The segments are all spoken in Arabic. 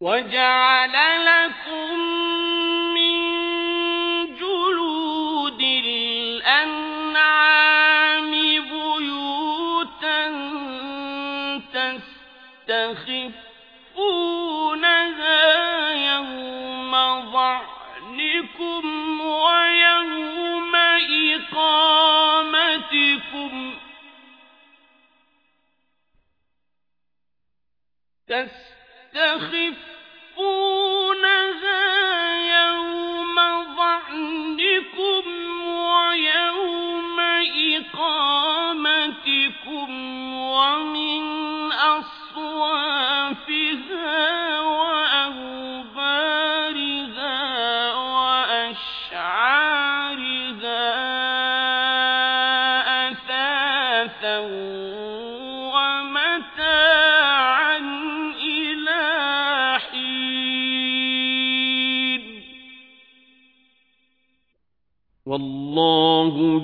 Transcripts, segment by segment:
وجعل لكم من جلود الأنعام بيوتا تستخفونها يوم ظعنكم ويوم إقامتكم تستخفونها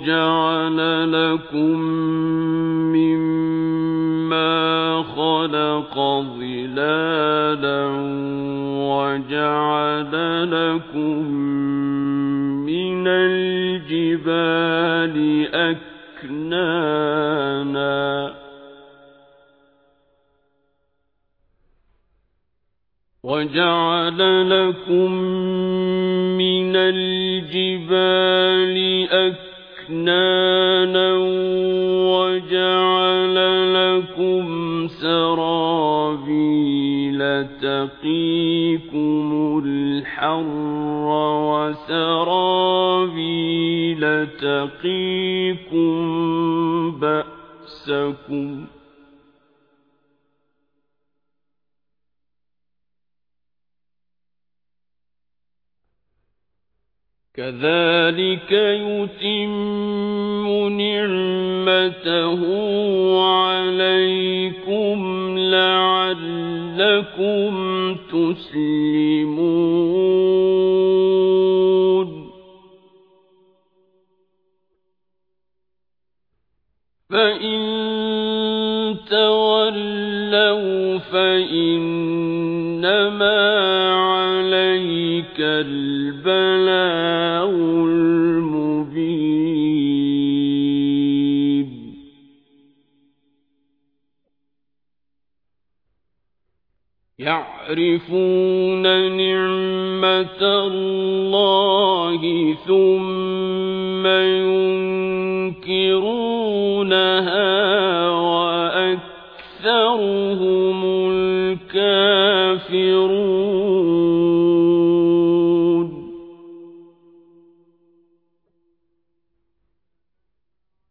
جعل لكم مما خلق ظلالا وجعل لكم من الجبال أكنانا. وجعل لكم من الجبال أكنانا. وجعل لكم سرابيل تقيكم الحر وسرابيل تقيكم بأسكم كذلك يتم نعمته عليكم لعلكم تسلمون. فإن تولوا فإنما عليك البلاغ المبين. يعرفون نعمة الله ثم ينكرونها وأكثرهم الكافرون.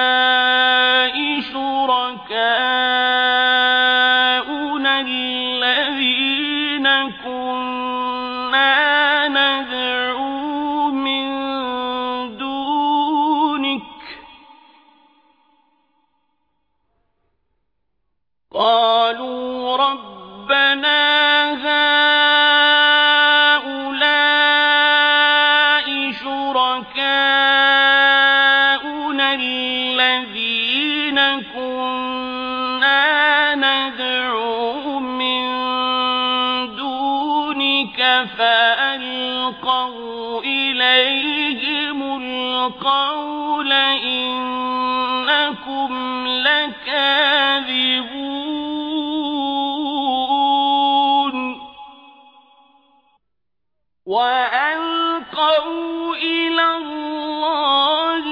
هؤلاء شركاؤنا الذين كنا من دونك قالوا ربنا القول إنكم لكاذبون. وألقوا إلى الله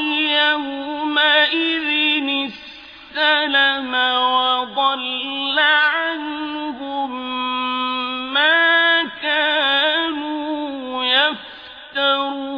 يومئذ السلم وضل عنهم ما كانوا يفترون.